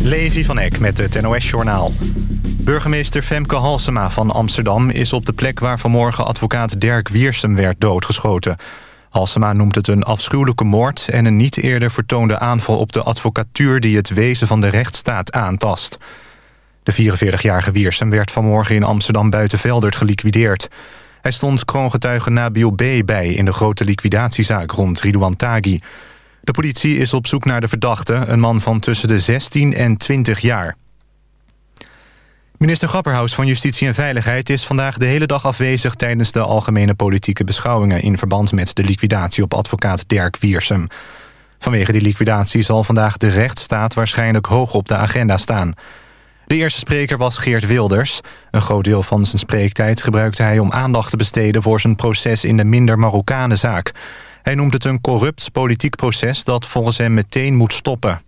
Levi van Eck met het NOS-journaal. Burgemeester Femke Halsema van Amsterdam is op de plek... waar vanmorgen advocaat Dirk Wiersum werd doodgeschoten. Halsema noemt het een afschuwelijke moord... en een niet eerder vertoonde aanval op de advocatuur... die het wezen van de rechtsstaat aantast. De 44-jarige Wiersum werd vanmorgen in Amsterdam Buitenveldert geliquideerd. Hij stond kroongetuige Nabil B. bij in de grote liquidatiezaak rond Ridouan Taghi. De politie is op zoek naar de verdachte, een man van tussen de 16 en 20 jaar. Minister Grapperhaus van Justitie en Veiligheid is vandaag de hele dag afwezig tijdens de algemene politieke beschouwingen in verband met de liquidatie op advocaat Dirk Wiersum. Vanwege die liquidatie zal vandaag de rechtsstaat waarschijnlijk hoog op de agenda staan. De eerste spreker was Geert Wilders. Een groot deel van zijn spreektijd gebruikte hij om aandacht te besteden... voor zijn proces in de minder Marokkanen zaak. Hij noemt het een corrupt politiek proces dat volgens hem meteen moet stoppen.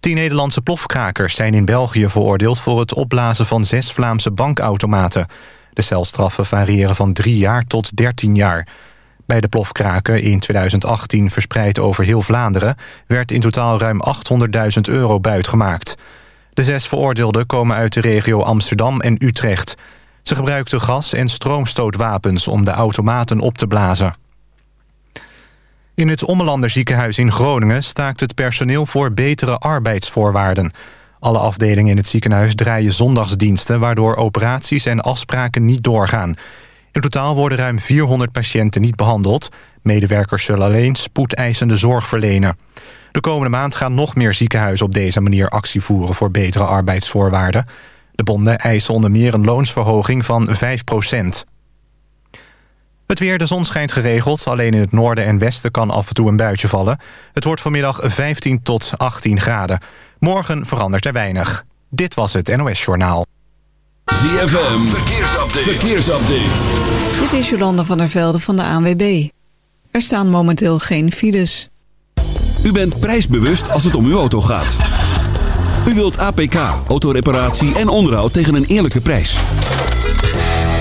Tien Nederlandse plofkrakers zijn in België veroordeeld... voor het opblazen van zes Vlaamse bankautomaten. De celstraffen variëren van drie jaar tot dertien jaar. Bij de plofkraken in 2018 verspreid over heel Vlaanderen... werd in totaal ruim 800.000 euro buitgemaakt... De zes veroordeelden komen uit de regio Amsterdam en Utrecht. Ze gebruikten gas- en stroomstootwapens om de automaten op te blazen. In het Ommelander ziekenhuis in Groningen staakt het personeel voor betere arbeidsvoorwaarden. Alle afdelingen in het ziekenhuis draaien zondagsdiensten... waardoor operaties en afspraken niet doorgaan. In totaal worden ruim 400 patiënten niet behandeld. Medewerkers zullen alleen spoedeisende zorg verlenen. De komende maand gaan nog meer ziekenhuizen op deze manier actie voeren voor betere arbeidsvoorwaarden. De bonden eisen onder meer een loonsverhoging van 5 Het weer, de zon schijnt geregeld. Alleen in het noorden en westen kan af en toe een buitje vallen. Het wordt vanmiddag 15 tot 18 graden. Morgen verandert er weinig. Dit was het NOS Journaal. ZFM, verkeersupdate. verkeersupdate. Dit is Jolanda van der Velde van de ANWB. Er staan momenteel geen files. U bent prijsbewust als het om uw auto gaat. U wilt APK, autoreparatie en onderhoud tegen een eerlijke prijs.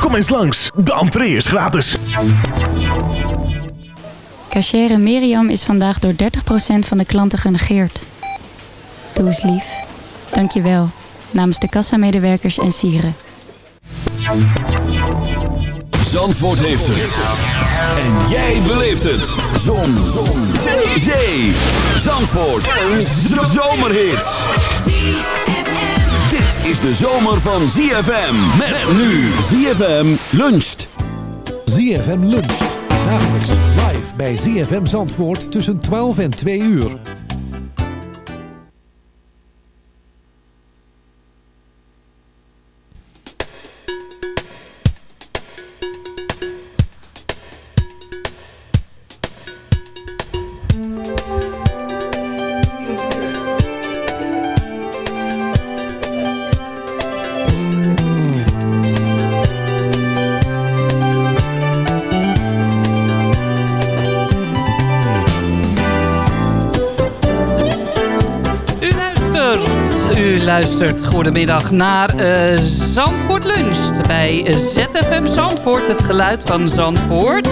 Kom eens langs, de entree is gratis. Cachere Miriam is vandaag door 30% van de klanten genegeerd. Doe eens lief. Dank je wel. Namens de kassamedewerkers en sieren. Zandvoort heeft het. En jij beleeft het. Zon. Zon. Zee. Zee. Zandvoort. Een zomerhit. Dit is de zomer van ZFM. Met nu ZFM luncht. ZFM luncht. Dagelijks live bij ZFM Zandvoort tussen 12 en 2 uur. Luistert, goedemiddag, naar eh, Zandvoort Lunch bij ZFM Zandvoort, het geluid van Zandvoort.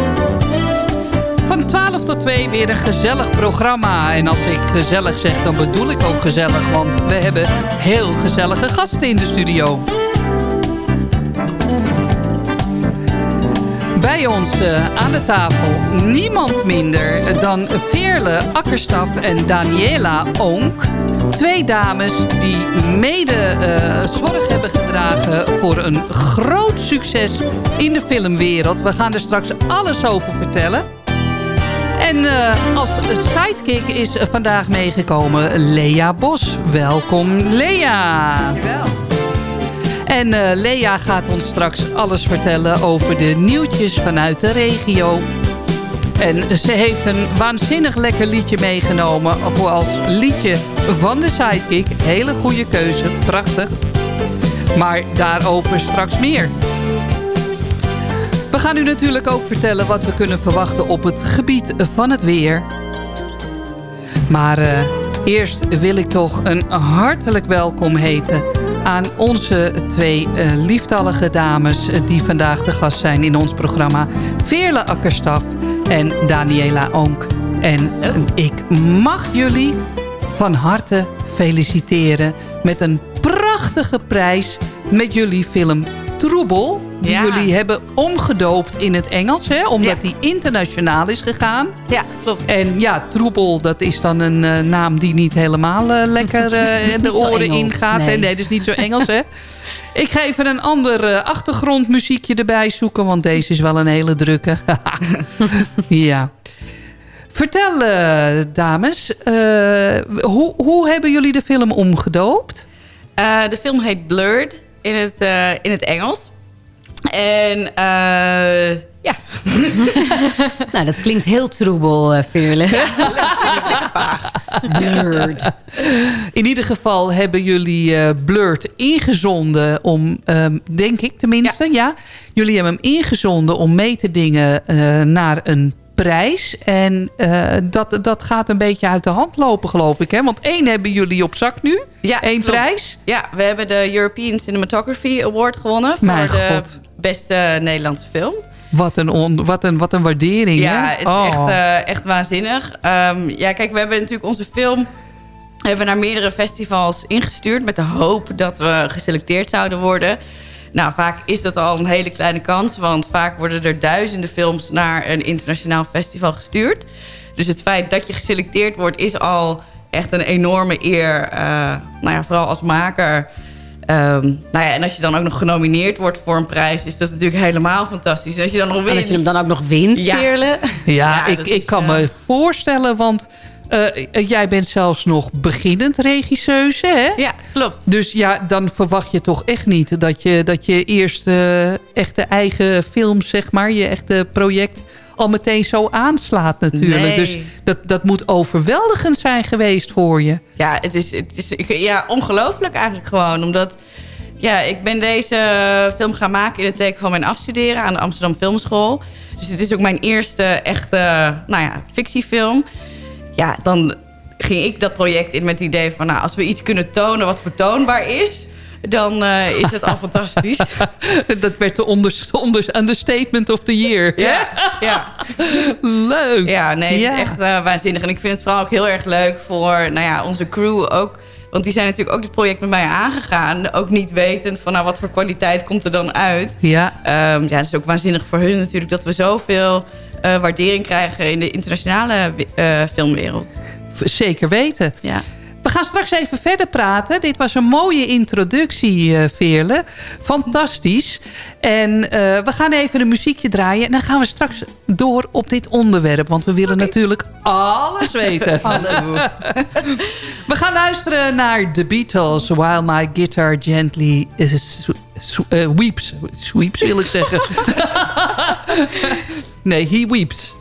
Van 12 tot 2 weer een gezellig programma. En als ik gezellig zeg, dan bedoel ik ook gezellig. Want we hebben heel gezellige gasten in de studio. Bij ons eh, aan de tafel niemand minder dan Veerle Akkerstaf en Daniela Onk. Twee dames die mede eh, zorg hebben gedragen voor een groot succes in de filmwereld. We gaan er straks alles over vertellen. En eh, als sidekick is vandaag meegekomen Lea Bos. Welkom Lea. Dankjewel. En eh, Lea gaat ons straks alles vertellen over de nieuwtjes vanuit de regio. En ze heeft een waanzinnig lekker liedje meegenomen voor als liedje van de Sidekick. Hele goede keuze, prachtig. Maar daarover straks meer. We gaan u natuurlijk ook vertellen wat we kunnen verwachten op het gebied van het weer. Maar eh, eerst wil ik toch een hartelijk welkom heten aan onze twee eh, lieftallige dames... eh, die vandaag de gast zijn in ons programma. Veerle Akkerstaf en Daniela Onk. En eh, ik mag jullie van harte feliciteren met een prachtige prijs... met jullie film Troebel, die Ja. jullie hebben omgedoopt in het Engels... Hè, omdat Ja. die internationaal is gegaan. Ja, klopt. En ja, troebel, dat is dan een eh, naam die niet helemaal eh, lekker de oren ingaat. nee. Nee. nee, dat is niet zo Engels, hè? Ik ga even een ander eh, achtergrondmuziekje erbij zoeken, want deze is wel een hele drukke. ja. Vertel, eh, dames, eh, hoe, hoe hebben jullie de film omgedoopt? De film heet Blurred in het, in het Engels. En eh, ja, Nou, dat klinkt heel troebel, eh Veerle. Blurred. In ieder geval hebben jullie eh Blurred ingezonden om, ehm, denk ik tenminste, ja. Jullie hebben hem ingezonden om mee te dingen eh, naar een prijs. En eh, dat, dat gaat een beetje uit de hand lopen, geloof ik. Hè? Want één hebben jullie op zak nu. ja Eén klopt. prijs. Ja, we hebben de European Cinematography Award gewonnen. Mijn voor de god. beste Nederlandse film. Wat een, on, wat een, wat een waardering, Ja, hè? het is Oh. echt, eh, echt waanzinnig. Ehm, ja, kijk, we hebben natuurlijk onze film hebben naar meerdere festivals ingestuurd... met de hoop dat we geselecteerd zouden worden. Nou, vaak is dat al een hele kleine kans... want vaak worden er duizenden films naar een internationaal festival gestuurd. Dus het feit dat je geselecteerd wordt is al echt een enorme eer. eh, nou ja, vooral als maker... Ehm, nou ja, en als je dan ook nog genomineerd wordt voor een prijs... is dat natuurlijk helemaal fantastisch. En als je dan nog En wint... als je hem dan ook nog wint, Ja. Veerle. Ja, Ja, ik, ik is, kan eh, me voorstellen, want eh, jij bent zelfs nog beginnend regisseuse, hè? Ja, klopt. Dus ja, dan verwacht je toch echt niet dat je, dat je eerst eh, echte eigen film, zeg maar, je echte project al meteen zo aanslaat natuurlijk. Nee. Dus dat, dat moet overweldigend zijn geweest voor je. Ja, het is, het is ja, ongelooflijk eigenlijk gewoon. Omdat ja, ik ben deze film gaan maken in het teken van mijn afstuderen aan de Amsterdam Filmschool. Dus het is ook mijn eerste echte nou ja, fictiefilm. Ja, dan ging ik dat project in met het idee van... Nou, als we iets kunnen tonen wat vertoonbaar is... dan eh, is het al fantastisch. Dat werd de onder, onder, understatement of the year. Ja, ja. Leuk. Ja, nee, het is echt eh, waanzinnig. En ik vind het vooral ook heel erg leuk voor nou ja, onze crew ook. Want die zijn natuurlijk ook dit project met mij aangegaan. Ook niet wetend van nou, wat voor kwaliteit komt er dan uit. Ja, Ehm, ja, het is ook waanzinnig voor hun natuurlijk dat we zoveel waardering krijgen in de internationale eh, filmwereld. zeker weten. Ja. We gaan straks even verder praten. Dit was een mooie introductie, eh Veerle. Fantastisch. En eh, we gaan even een muziekje draaien. En dan gaan we straks door op dit onderwerp. Want we willen natuurlijk alles weten. we gaan luisteren naar The Beatles. While my guitar gently is, sw- eh, weeps. Sweeps wil ik zeggen. nee, he weeps.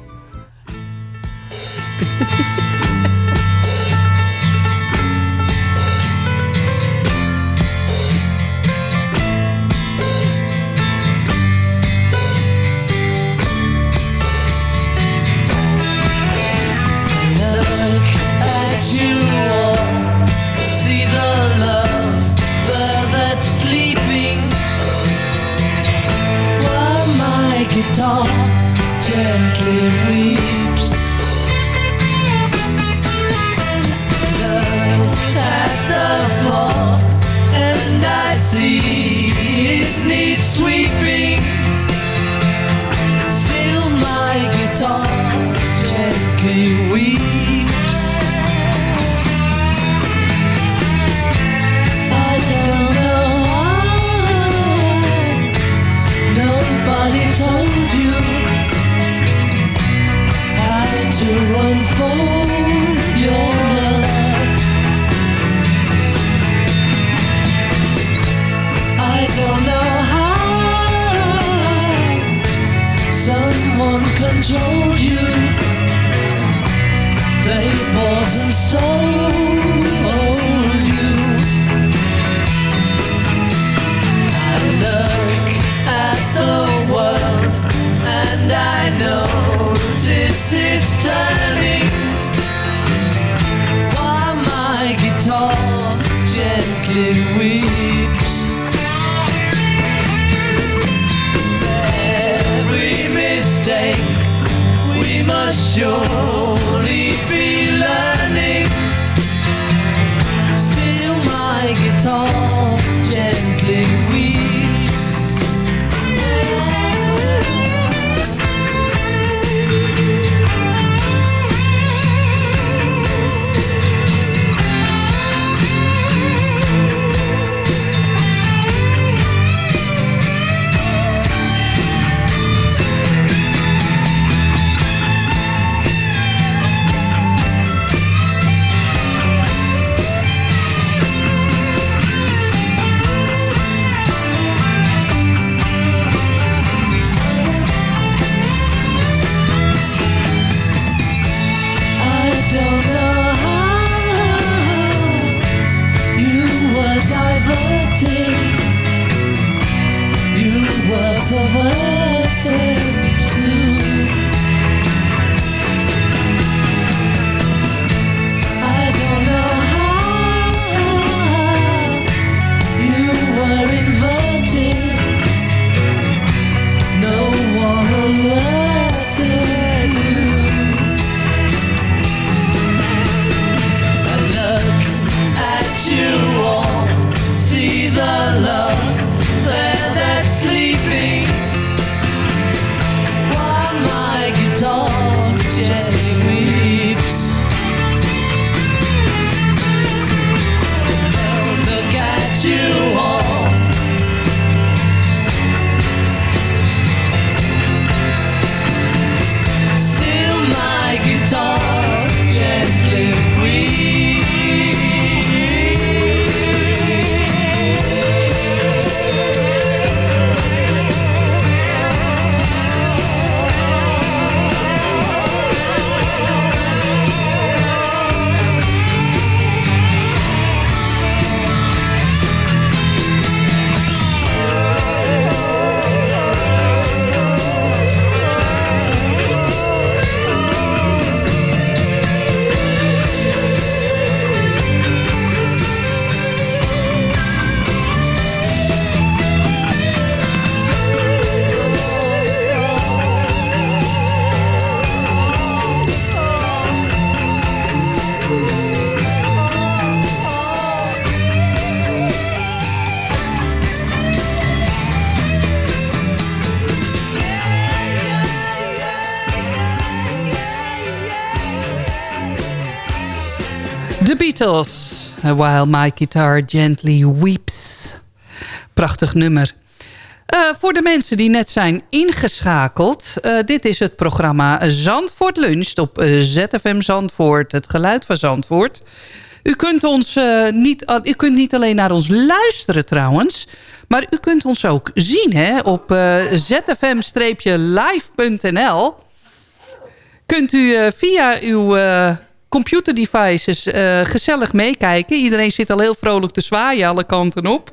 Beatles. While my guitar gently weeps. Prachtig nummer. Eh, voor de mensen die net zijn ingeschakeld. eh, dit is het programma Zandvoort Luncht op eh, ZFM Zandvoort. Het geluid van Zandvoort. U kunt, ons, eh, niet, u kunt niet alleen naar ons luisteren trouwens. Maar u kunt ons ook zien hè, op eh, zfm-live.nl. Kunt u eh, via uw eh, computerdevices eh, gezellig meekijken. Iedereen zit al heel vrolijk te zwaaien alle kanten op.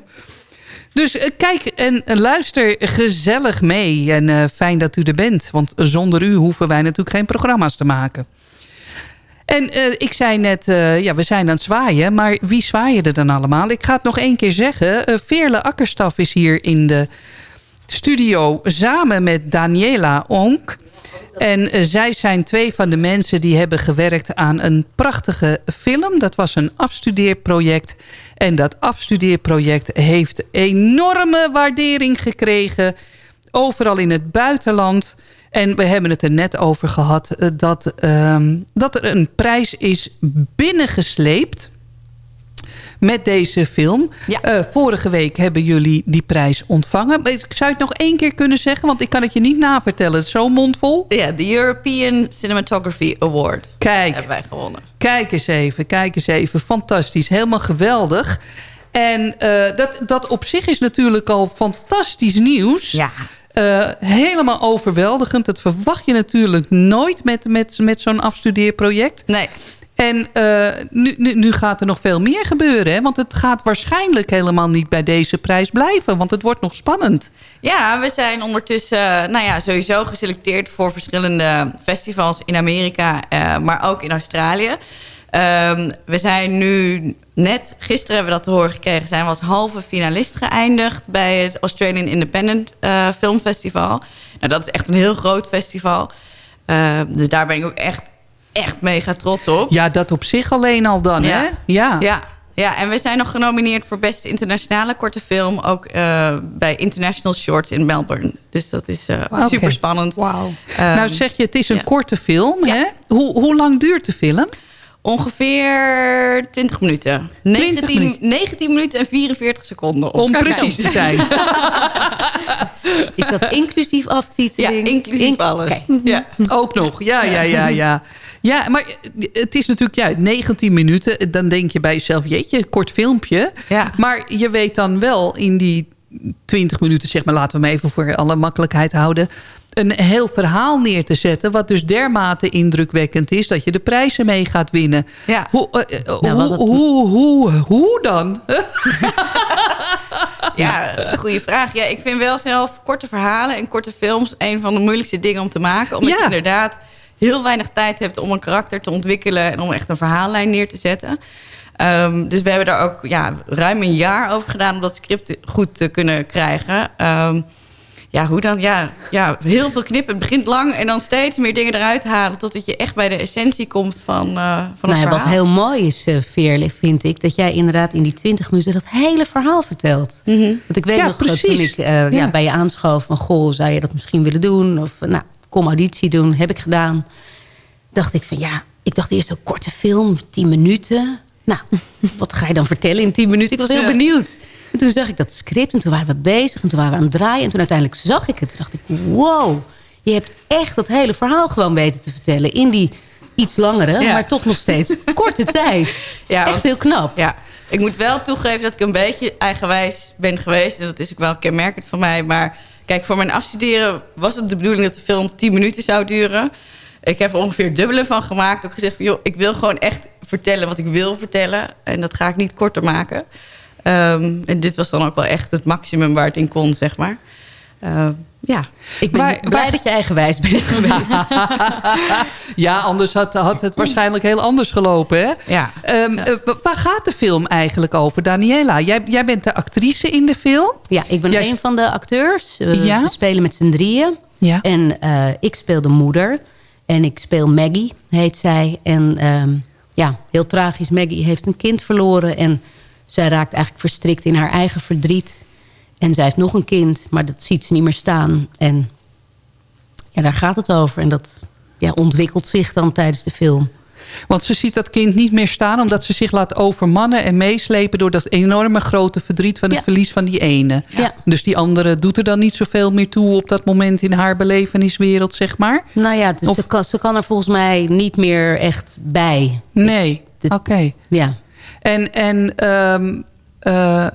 Dus eh, kijk en luister gezellig mee. En eh, fijn dat u er bent. Want zonder u hoeven wij natuurlijk geen programma's te maken. En ik zei net, ja, we zijn aan het zwaaien. Maar wie zwaaien er dan allemaal? Ik ga het nog één keer zeggen. Veerle Akkerstaf is hier in de studio samen met Daniela Onk. En eh, zij zijn twee van de mensen die hebben gewerkt aan een prachtige film. Dat was een afstudeerproject. En dat afstudeerproject heeft enorme waardering gekregen. Overal in het buitenland. En we hebben het er net over gehad eh, dat, ehm, dat er een prijs is binnengesleept met deze film. Eh, vorige week hebben jullie die prijs ontvangen. Maar Zou het nog één keer kunnen zeggen? Want ik kan het je niet navertellen. Het is zo mondvol. Ja, de European Cinematography Award. Kijk. Hebben wij gewonnen. Kijk eens even, kijk eens even. Fantastisch, helemaal geweldig. En eh, dat, dat op zich is natuurlijk al fantastisch nieuws. Ja. Eh, helemaal overweldigend. Dat verwacht je natuurlijk nooit met, met, met zo'n afstudeerproject. Nee. En eh, nu, nu, gaat er nog veel meer gebeuren. Hè? Want het gaat waarschijnlijk helemaal niet bij deze prijs blijven. Want het wordt nog spannend. Ja, we zijn ondertussen nou ja, sowieso geselecteerd voor verschillende festivals in Amerika, eh, maar ook in Australië. Ehm, we zijn nu net, gisteren hebben we dat te horen gekregen, zijn we als halve finalist geëindigd bij het Australian Independent eh, Film Festival. Nou, dat is echt een heel groot festival. Ehm, dus daar ben ik ook echt, echt mega trots op. Ja, dat op zich alleen al dan, hè? Ja. Ja. Ja, en we zijn nog genomineerd voor beste internationale korte film. Ook eh, bij International Shorts in Melbourne. Dus dat is eh, super spannend. Wauw. nou zeg je, het is een korte film, hè? Hoe, hoe lang duurt de film? Ongeveer 20 minuten. 19, minuten. 19 minuten en 44 seconden. Om precies te zijn. Is dat inclusief Ja, aftiteling? inclusief In- alles. Ja. Ook nog, ja, ja, ja, ja. Ja, maar het is natuurlijk ja, 19 minuten. Dan denk je bij jezelf, jeetje, kort filmpje. Ja. Maar je weet dan wel in die 20 minuten, zeg maar... laten we hem even voor alle makkelijkheid houden... een heel verhaal neer te zetten... wat dus dermate indrukwekkend is... dat je de prijzen mee gaat winnen. Ja. Hoe, eh, eh, Nou, hoe, het- hoe, hoe, hoe dan? Ja, goede vraag. Ja, ik vind wel zelf korte verhalen en korte films... een van de moeilijkste dingen om te maken. Omdat Ja. je inderdaad heel weinig tijd hebt om een karakter te ontwikkelen... en om echt een verhaallijn neer te zetten. Ehm, dus we hebben daar ook ja, ruim een jaar over gedaan... om dat script goed te kunnen krijgen. Ehm, ja, hoe dan? Ja, ja, heel veel knippen. Het begint lang en dan steeds meer dingen eruit halen... totdat je echt bij de essentie komt van, eh van Nou ja, wat heel mooi is, eh Veerle, vind ik... dat jij inderdaad in die 20 minuten dat hele verhaal vertelt. Mhm. Want ik weet Ja, nog dat precies. toen ik eh, ja. Ja. bij je aanschoof van... goh, zou je dat misschien willen doen? Of eh, nou, kom auditie doen, heb ik gedaan. Dacht ik van ja, ik dacht eerst een korte film, 10 minuten. Nou, wat ga je dan vertellen in 10 minuten? Ik was heel Ja. benieuwd. En toen zag ik dat script en toen waren we bezig... en toen waren we aan het draaien en toen uiteindelijk zag ik het. Toen dacht ik, wow, je hebt echt dat hele verhaal gewoon weten te vertellen... in die iets langere, Ja. maar toch nog steeds korte tijd. Ja, echt heel knap. Ja, ik moet wel toegeven dat ik een beetje eigenwijs ben geweest. En dat is ook wel kenmerkend van mij. Maar kijk, voor mijn afstuderen was het de bedoeling dat de film 10 minuten zou duren. Ik heb er ongeveer dubbele van gemaakt. Ook gezegd van, joh, ik wil gewoon echt vertellen wat ik wil vertellen. En dat ga ik niet korter maken. Ehm, en dit was dan ook wel echt het maximum waar het in kon, zeg maar. Ehm, ja. Ik ben Waar- blij waar- dat je eigenwijs bent geweest. ja, anders had, had het waarschijnlijk heel anders gelopen, hè? Ja. Ehm, eh, wa- waar gaat de film eigenlijk over, Daniela? Jij, jij bent de actrice in de film. Ja, ik ben Jij- een van de acteurs. Uh, Ja? We spelen met z'n drieën. Ja. En eh, ik speel de moeder. En ik speel Maggie, heet zij. En ehm, ja, heel tragisch. Maggie heeft een kind verloren. En zij raakt eigenlijk verstrikt in haar eigen verdriet. En zij heeft nog een kind, maar dat ziet ze niet meer staan. En ja, daar gaat het over. En dat ja, ontwikkelt zich dan tijdens de film. Want ze ziet dat kind niet meer staan... omdat ze zich laat overmannen en meeslepen... door dat enorme grote verdriet van het Ja. verlies van die ene. Ja. Dus die andere doet er dan niet zoveel meer toe... op dat moment in haar beleveniswereld, zeg maar? Nou ja, dus Of- ze, kan, ze kan er volgens mij niet meer echt bij. Nee, oké. Ja. En, en ehm, eh,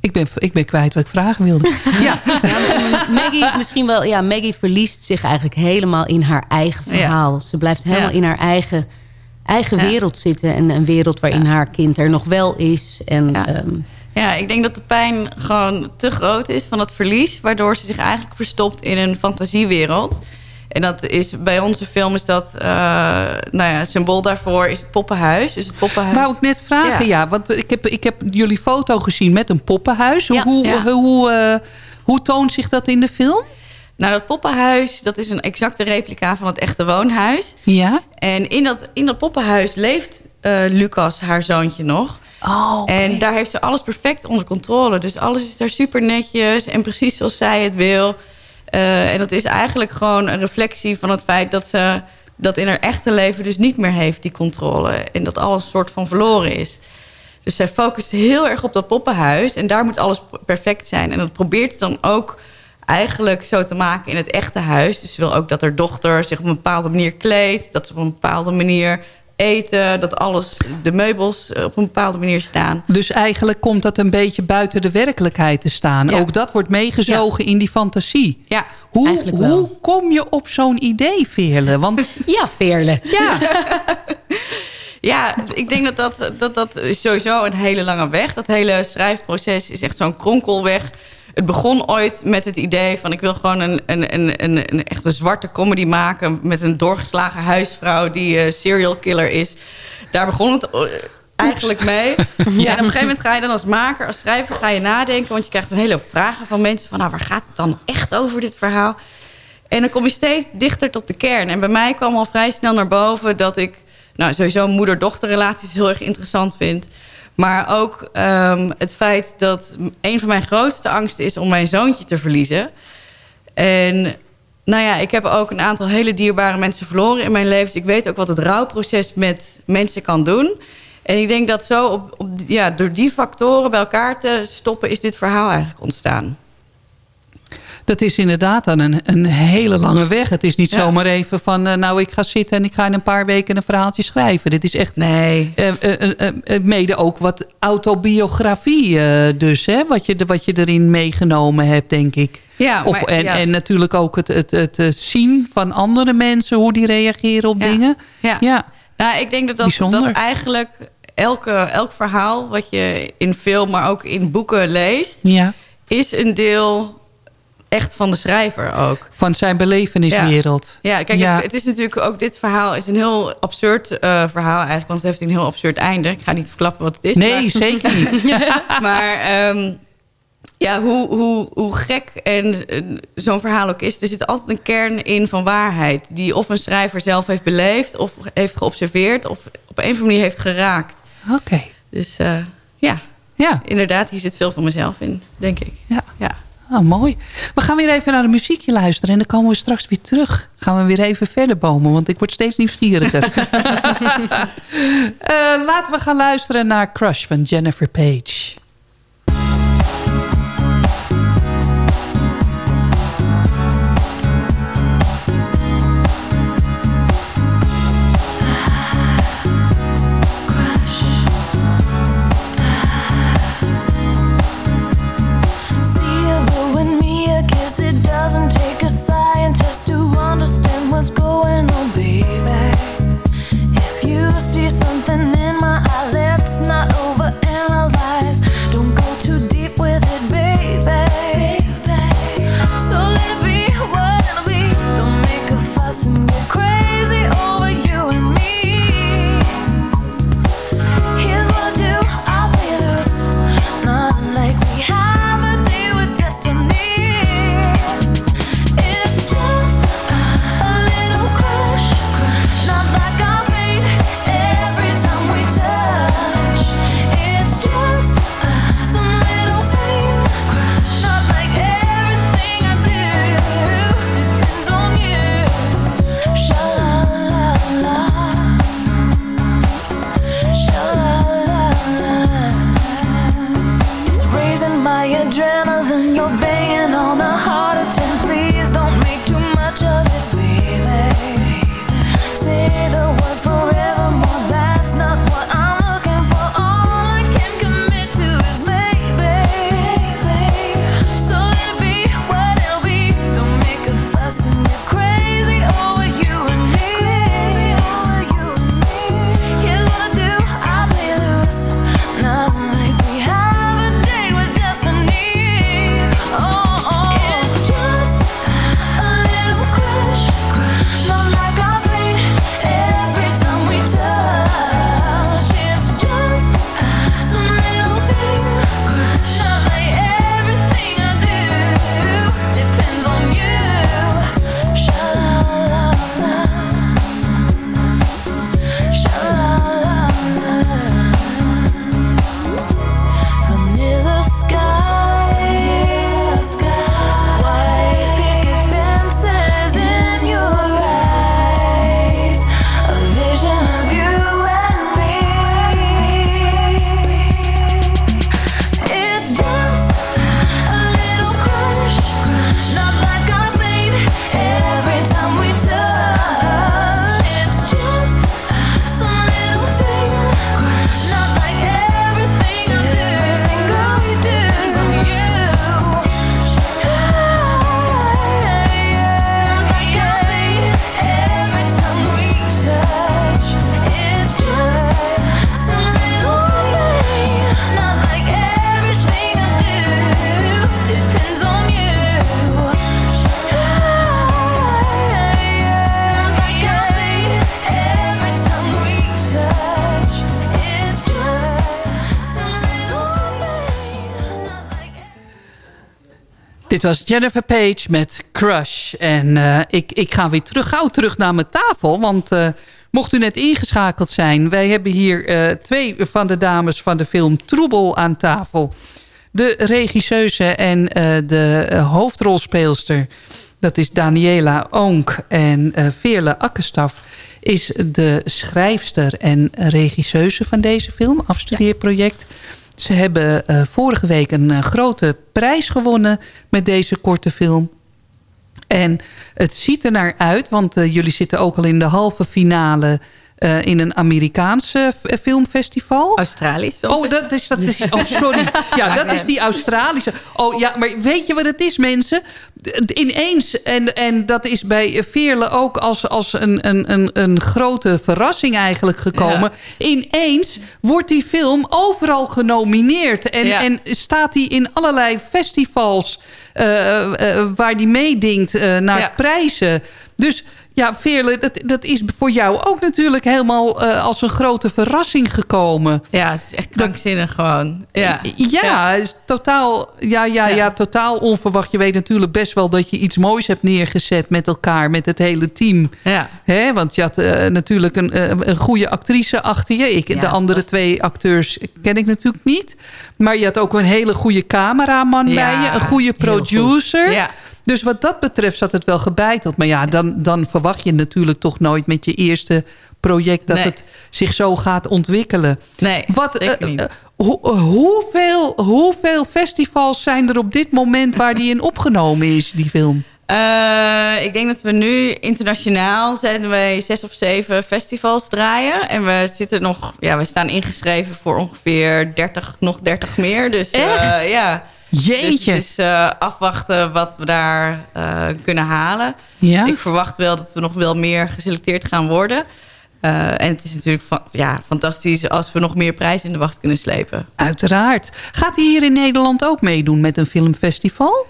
ik, ben, ik ben kwijt wat ik vragen wilde. ja. Maggie, misschien wel, ja, Maggie verliest zich eigenlijk helemaal in haar eigen verhaal. Ze blijft helemaal in haar eigen, eigen wereld zitten. En een wereld waarin haar kind er nog wel is. En, Ja. ehm, Ja, ik denk dat de pijn gewoon te groot is van het verlies... waardoor ze zich eigenlijk verstopt in een fantasiewereld. En dat is, bij onze film is dat... eh nou ja, symbool daarvoor is het poppenhuis. Dus het poppenhuis... Wou ik net vragen, ja. Ja. want ik heb, ik heb jullie foto gezien met een poppenhuis. Hoe, Ja. hoe, Ja. hoe, eh, hoe toont zich dat in de film? Nou, dat poppenhuis, dat is een exacte replica van het echte woonhuis. Ja. En in dat, in dat poppenhuis leeft eh, Lucas, haar zoontje, nog. Oh, En daar heeft ze alles perfect onder controle. Dus alles is daar super netjes en precies zoals zij het wil. Eh, en dat is eigenlijk gewoon een reflectie van het feit dat ze dat in haar echte leven dus niet meer heeft, die controle. En dat alles soort van verloren is. Dus zij focust heel erg op dat poppenhuis. En daar moet alles perfect zijn. En dat probeert ze dan ook eigenlijk zo te maken in het echte huis. Dus ze wil ook dat haar dochter zich op een bepaalde manier kleedt. Dat ze op een bepaalde manier eten, dat alles, de meubels op een bepaalde manier staan. Dus eigenlijk komt dat een beetje buiten de werkelijkheid te staan. Ja. Ook dat wordt meegezogen in die fantasie. Ja, Hoe, eigenlijk wel. hoe kom je op zo'n idee, Veerle? Want Ja, Veerle. ja, Ja, ik denk dat dat, dat dat is sowieso een hele lange weg. Dat hele schrijfproces is echt zo'n kronkelweg. Het begon ooit met het idee van... ik wil gewoon een, een, een, een, een echt een zwarte comedy maken... met een doorgeslagen huisvrouw die eh, serial killer is. Daar begon het eh, eigenlijk mee. En op een gegeven moment ga je dan als maker, als schrijver... ga je nadenken, want je krijgt een hele hoop vragen van mensen... van nou, waar gaat het dan echt over, dit verhaal? En dan kom je steeds dichter tot de kern. En bij mij kwam al vrij snel naar boven dat ik nou, sowieso moeder-dochterrelaties heel erg interessant vind. Maar ook ehm, het feit dat een van mijn grootste angsten is om mijn zoontje te verliezen. En nou ja, ik heb ook een aantal hele dierbare mensen verloren in mijn leven. Dus ik weet ook wat het rouwproces met mensen kan doen. En ik denk dat zo op, op, ja, door die factoren bij elkaar te stoppen... is dit verhaal eigenlijk ontstaan. Dat is inderdaad dan een, een hele lange weg. Het is niet Ja. zomaar even van... eh, nou, ik ga zitten en ik ga in een paar weken een verhaaltje schrijven. Dit is echt Nee. eh, eh, mede ook wat autobiografie dus, hè? Wat je, wat je erin meegenomen hebt, denk ik. Ja, Of, maar- en, ja. en natuurlijk ook het, het, het, zien van andere mensen... hoe die reageren op Ja. dingen. Ja. Ja. Nou, ik denk dat, dat, Bijzonder. dat eigenlijk elke, elk verhaal wat je in film, maar ook in boeken leest, ja. is een deel echt van de schrijver ook. Van zijn beleveniswereld. Ja, kijk, Ja. Het, het is natuurlijk ook, dit verhaal is een heel absurd eh, verhaal eigenlijk, want het heeft een heel absurd einde. Ik ga niet verklappen wat het is. Nee, maar- zeker niet. maar ehm, ja, hoe, hoe, hoe gek en zo'n verhaal ook is... er zit altijd een kern in van waarheid... die of een schrijver zelf heeft beleefd... of heeft geobserveerd... of op een of andere manier heeft geraakt. Oké. Dus eh, ja, Ja. inderdaad, hier zit veel van mezelf in, denk ik. Ja. Ja. Oh, mooi. We gaan weer even naar de muziekje luisteren. En dan komen we straks weer terug. Gaan we weer even verder bomen. Want ik word steeds nieuwsgieriger. Eh, laten we gaan luisteren naar Crush van Jennifer Page. Dit was Jennifer Page met Crush. En eh, ik, ik ga weer terug, gauw terug naar mijn tafel. Want eh, mocht u net ingeschakeld zijn... wij hebben hier eh, twee van de dames van de film Troebel aan tafel. De regisseuse en de hoofdrolspeelster... dat is Daniela Oonk en Veerle Akkerstaf... is de schrijfster en regisseuse van deze film, afstudeerproject... Ze hebben eh, vorige week een eh, grote prijs gewonnen met deze korte film. En het ziet er naar uit, want eh, jullie zitten ook al in de halve finale... eh, in een Amerikaanse f- filmfestival. Australisch Oh, dat is, dat is, oh, sorry. Ja, dat is die Australische. Oh ja, maar weet je wat het is, mensen? Ineens, en, en dat is bij Veerle ook als, als een, een, een, een grote verrassing eigenlijk gekomen. Ineens wordt die film overal genomineerd. En, Ja. en staat die in allerlei festivals eh, eh, waar die meedingt eh, naar Ja. prijzen. Dus ja, Veerle, dat, dat is voor jou ook natuurlijk helemaal eh, als een grote verrassing gekomen. Ja, het is echt krankzinnig gewoon. Ja, Ja, het is totaal, ja, ja, ja. totaal onverwacht. Je weet natuurlijk best wel dat je iets moois hebt neergezet met elkaar, met het hele team. Ja. Hè? Want je had eh, natuurlijk een, eh, een goede actrice achter je. Ik, de andere twee acteurs ken ik natuurlijk niet. Maar je had ook een hele goede cameraman bij je. Een goede goed. producer. Ja. Dus wat dat betreft zat het wel gebeiteld. Maar ja, dan, dan verwacht je natuurlijk toch nooit met je eerste project... dat Nee. het zich zo gaat ontwikkelen. Nee, Wat, eh, hoeveel, hoeveel festivals zijn er op dit moment waar die in opgenomen is, die film? Ik denk dat we nu internationaal zijn wij zes of zeven festivals draaien. En we zitten nog, ja, we staan ingeschreven voor ongeveer 30, nog 30 meer. Dus Echt? ja. Jeetje. Dus het is eh, afwachten wat we daar eh, kunnen halen. Ja? Ik verwacht wel dat we nog wel meer geselecteerd gaan worden. Eh, en het is natuurlijk van, ja, fantastisch als we nog meer prijzen in de wacht kunnen slepen. Uiteraard. Gaat hij hier in Nederland ook meedoen met een filmfestival?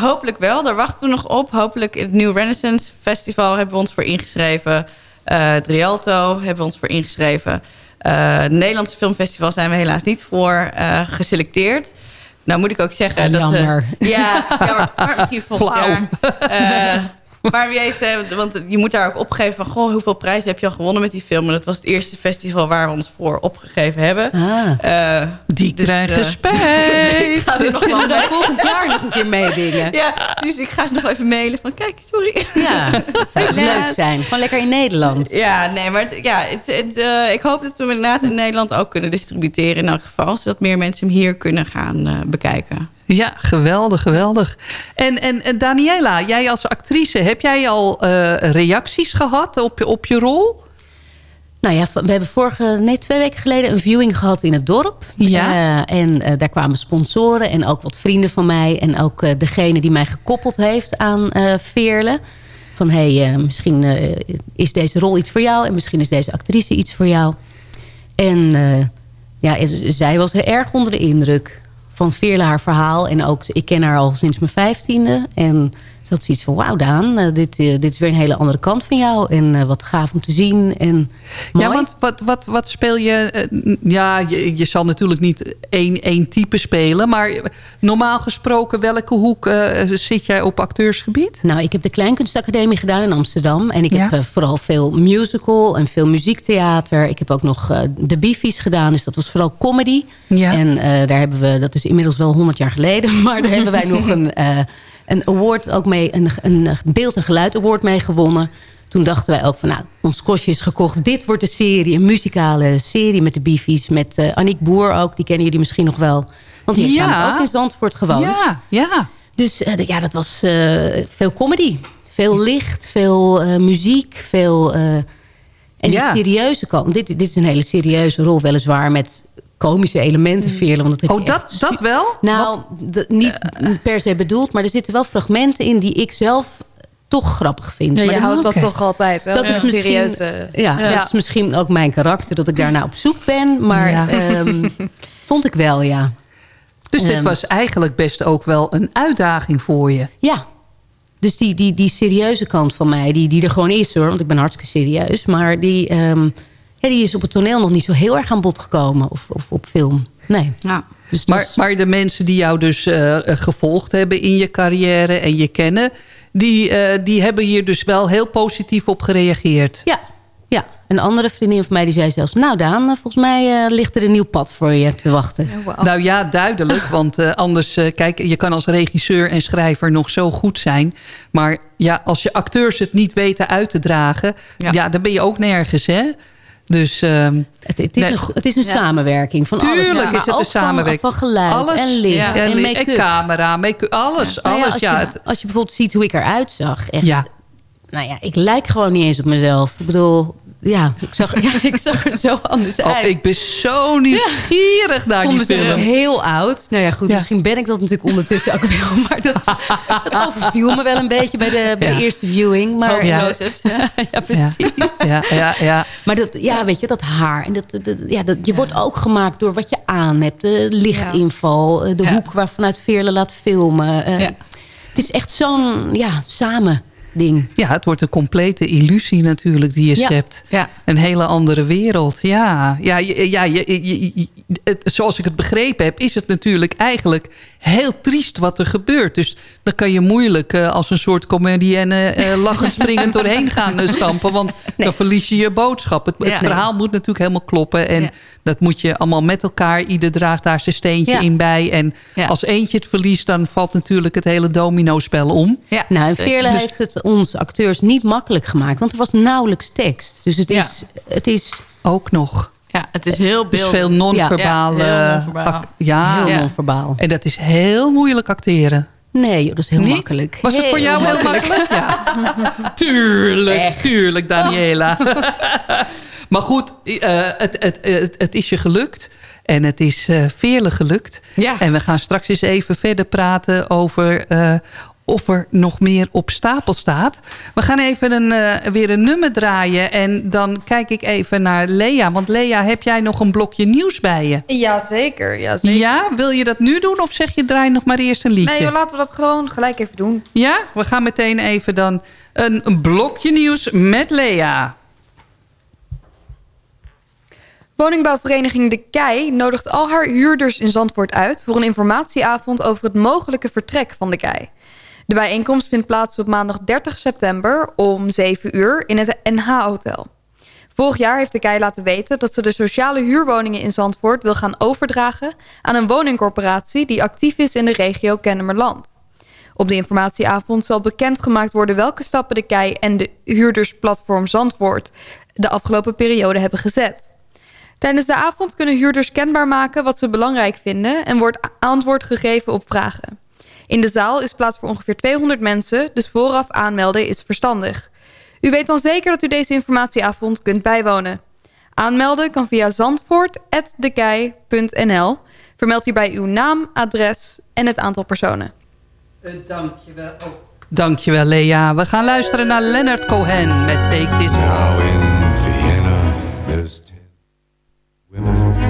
Hopelijk wel, daar wachten we nog op. Hopelijk in het New Renaissance Festival hebben we ons voor ingeschreven. Het Rialto hebben we ons voor ingeschreven. Het Nederlandse Filmfestival zijn we helaas niet voor geselecteerd. Nou moet ik ook zeggen... Ah, dat, eh, jammer. ja, jammer. Maar misschien volgend Flauw. jaar. Maar wie weet, eh, want je moet daar ook opgeven van... Goh, hoeveel prijzen heb je al gewonnen met die film? En dat was het eerste festival waar we ons voor opgegeven hebben. Ah. Eh, Die dus, krijgen eh, spijt. ik ga ze nog wel Kunnen mee. volgend jaar nog een keer meedingen? Ja, dus ik ga ze nog even mailen van kijk, sorry. Ja, dat zou Ja. leuk zijn. Gewoon lekker in Nederland. Ja, nee, maar het, ja, het, het, eh, ik hoop dat we hem inderdaad in Nederland ook kunnen distributeren in elk geval. Zodat meer mensen hem hier kunnen gaan eh, bekijken. Ja, geweldig, geweldig. En, en, en Daniela, jij als actrice, heb jij al eh, reacties gehad op, je- op je rol? Nou ja, we hebben vorige, nee, twee weken geleden een viewing gehad in het dorp. Ja. Eh, en eh, daar kwamen sponsoren en ook wat vrienden van mij. En ook degene die mij gekoppeld heeft aan Veerle. Van, hé, hey, misschien is deze rol iets voor jou. En misschien is deze actrice iets voor jou. En ja, zij was erg onder de indruk van Veerle haar verhaal. En ook, ik ken haar al sinds mijn vijftiende. En ze had zoiets van, wauw Daan, eh, dit, eh, dit is weer een hele andere kant van jou. En eh, wat gaaf om te zien. En mooi. Ja, want wat, wat, wat speel je... ja, je, je zal natuurlijk niet één, één type spelen. Maar normaal gesproken, welke hoek zit jij op acteursgebied? Nou, ik heb de Kleinkunstacademie gedaan in Amsterdam. En ik Ja. heb vooral veel musical en veel muziektheater. Ik heb ook nog de Bifi's gedaan. Dus dat was vooral comedy. Ja. En daar hebben we, dat is inmiddels wel 100 jaar geleden. Maar daar hebben wij nog een, een award ook mee. Een, een beeld- en geluid award mee gewonnen. Toen dachten wij ook van, nou, ons kostje is gekocht. Dit wordt de serie, een muzikale serie met de Bifi's. Met eh Aniek Boer ook, die kennen jullie misschien nog wel. Want die heeft Ja. namelijk ook in Zandvoort gewoond. Ja, ja. Dus eh, ja, dat was eh, veel comedy. Veel licht, veel muziek, veel... en Ja. die serieuze kant. Dit, dit is een hele serieuze rol, weliswaar met komische elementen, Veerle. Want dat heb Oh, dat, dat wel? nou, niet per se bedoeld, maar er zitten wel fragmenten in die ik zelf toch grappig vind. Ja, maar je dat, houdt dat toch altijd. Hè? dat is Een misschien, serieuze... ja, Ja. dat is misschien ook mijn karakter, dat ik daarna op zoek ben. Maar Ja. ehm, vond ik wel, ja. Dus dit Ehm. was eigenlijk best ook wel een uitdaging voor je. Ja. Dus die, die, die serieuze kant van mij, die, die er gewoon is hoor. Want ik ben hartstikke serieus. Maar die, ehm, Ja, die is op het toneel nog niet zo heel erg aan bod gekomen. Of, of op film. Nee. Ja. Dus Maar, maar de mensen die jou dus eh, gevolgd hebben in je carrière en je kennen... Die, eh, die hebben hier dus wel heel positief op gereageerd. Ja, ja. Een andere vriendin van mij die zei zelfs... nou Daan, eh, volgens mij eh, ligt er een nieuw pad voor je te wachten. Nou ja, duidelijk. Want eh, anders, eh, kijk, je kan als regisseur en schrijver nog zo goed zijn. Maar ja, als je acteurs het niet weten uit te dragen... Ja, dan ben je ook nergens, hè? Dus, ehm, het, het is nee. een, het is een samenwerking van alles. Tuurlijk Ja, maar is het een samenwerking. Van, van geluid Alles, en licht ja, en en make-up. en camera, make alles, Nou ja, alles. als, Ja, je, het- als je bijvoorbeeld ziet hoe ik eruit zag. Echt, Ja. Nou ja, ik lijk gewoon niet eens op mezelf. Ik bedoel, ja, ik zag, ja, ik zag er zo anders Oh, uit. ik ben zo nieuwsgierig naar Ik die mezelf film. heel oud. Nou ja, goed, misschien ben ik dat natuurlijk ondertussen ook wel. Maar dat, dat overviel me wel een beetje bij de, bij Ja. de eerste viewing. Maar, Hoop ja. Ja, precies. Ja, ja, ja. Maar dat, ja, weet je, dat haar. En dat, dat, ja, dat, je wordt ook gemaakt door wat je aan hebt. De lichtinval, eh, de Ja. hoek waarvanuit Veerle laat filmen. Eh, Het is echt zo'n ja, samen ding. Ja, het wordt een complete illusie natuurlijk die je Ja. schept. Ja. Een hele andere wereld. Ja, ja, ja het, zoals ik het begrepen heb... is het natuurlijk eigenlijk heel triest wat er gebeurt. Dus dan kan je moeilijk eh, als een soort comedienne... eh lachend springend doorheen gaan eh, stampen. Want dan verlies je je boodschap. Het, het Ja. verhaal moet natuurlijk helemaal kloppen. En Ja. dat moet je allemaal met elkaar. Ieder draagt daar zijn steentje Ja. in bij. En Ja. als eentje het verliest... dan valt natuurlijk het hele domino-spel om. Ja, Nou, en. Veerle Dus- heeft het ons acteurs niet makkelijk gemaakt. Want er was nauwelijks tekst. Dus het Ja. is... Het is Ook nog. Ja, het is heel Dus veel non-verbale... Ja, heel non-verbaal. ja, heel en dat is heel moeilijk acteren. Nee, joh, dat is heel Niet? makkelijk. Was het voor jou heel makkelijk? Ja. Tuurlijk, Echt. tuurlijk, Daniela. maar goed, eh, het, het, het, het is je gelukt. En het is eh veerle gelukt. Ja. En we gaan straks eens even verder praten over... eh, of er nog meer op stapel staat. We gaan even een, eh, weer een nummer draaien. En dan kijk ik even naar Lea. Want Lea, heb jij nog een blokje nieuws bij je? Jazeker, jazeker. Ja, wil je dat nu doen? Of zeg je draai nog maar eerst een liedje? Nee, laten we dat gewoon gelijk even doen. Ja, we gaan meteen even dan een, een blokje nieuws met Lea. Woningbouwvereniging De Kei nodigt al haar huurders in Zandvoort uit... voor een informatieavond over het mogelijke vertrek van De Kei. De bijeenkomst vindt plaats op maandag 30 september om 7 uur in het NH-hotel. Vorig jaar heeft De Kei laten weten dat ze de sociale huurwoningen in Zandvoort wil gaan overdragen... aan een woningcorporatie die actief is in de regio Kennemerland. Op de informatieavond zal bekendgemaakt worden welke stappen de KEI en de huurdersplatform Zandvoort de afgelopen periode hebben gezet. Tijdens de avond kunnen huurders kenbaar maken wat ze belangrijk vinden en wordt antwoord gegeven op vragen. In de zaal is plaats voor ongeveer 200 mensen, dus vooraf aanmelden is verstandig. U weet dan zeker dat u deze informatieavond kunt bijwonen. Aanmelden kan via zandvoort.dekei.nl. Vermeld hierbij uw naam, adres en het aantal personen. dankjewel. Dankjewel, Lea. We gaan luisteren naar Leonard Cohen met Take This Now in Vienna, there's ten women.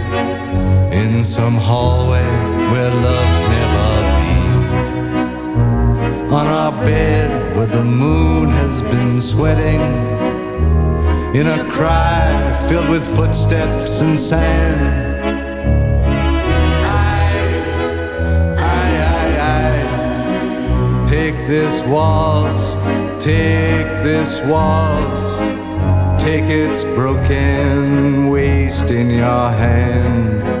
in some hallway where love's never been. On our bed where the moon has been sweating. In a cry filled with footsteps and sand. Take this waltz, take this waltz, take its broken waste in your hand.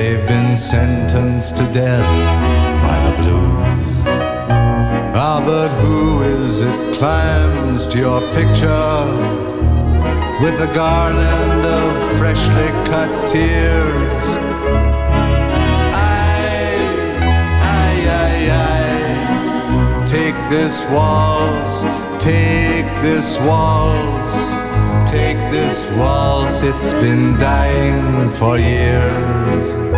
They've been sentenced to death by the blues. Ah, but who is it climbs to your picture with a garland of freshly cut tears? Aye, aye, aye, aye. Take this waltz, take this waltz. Take this waltz, it's been dying for years.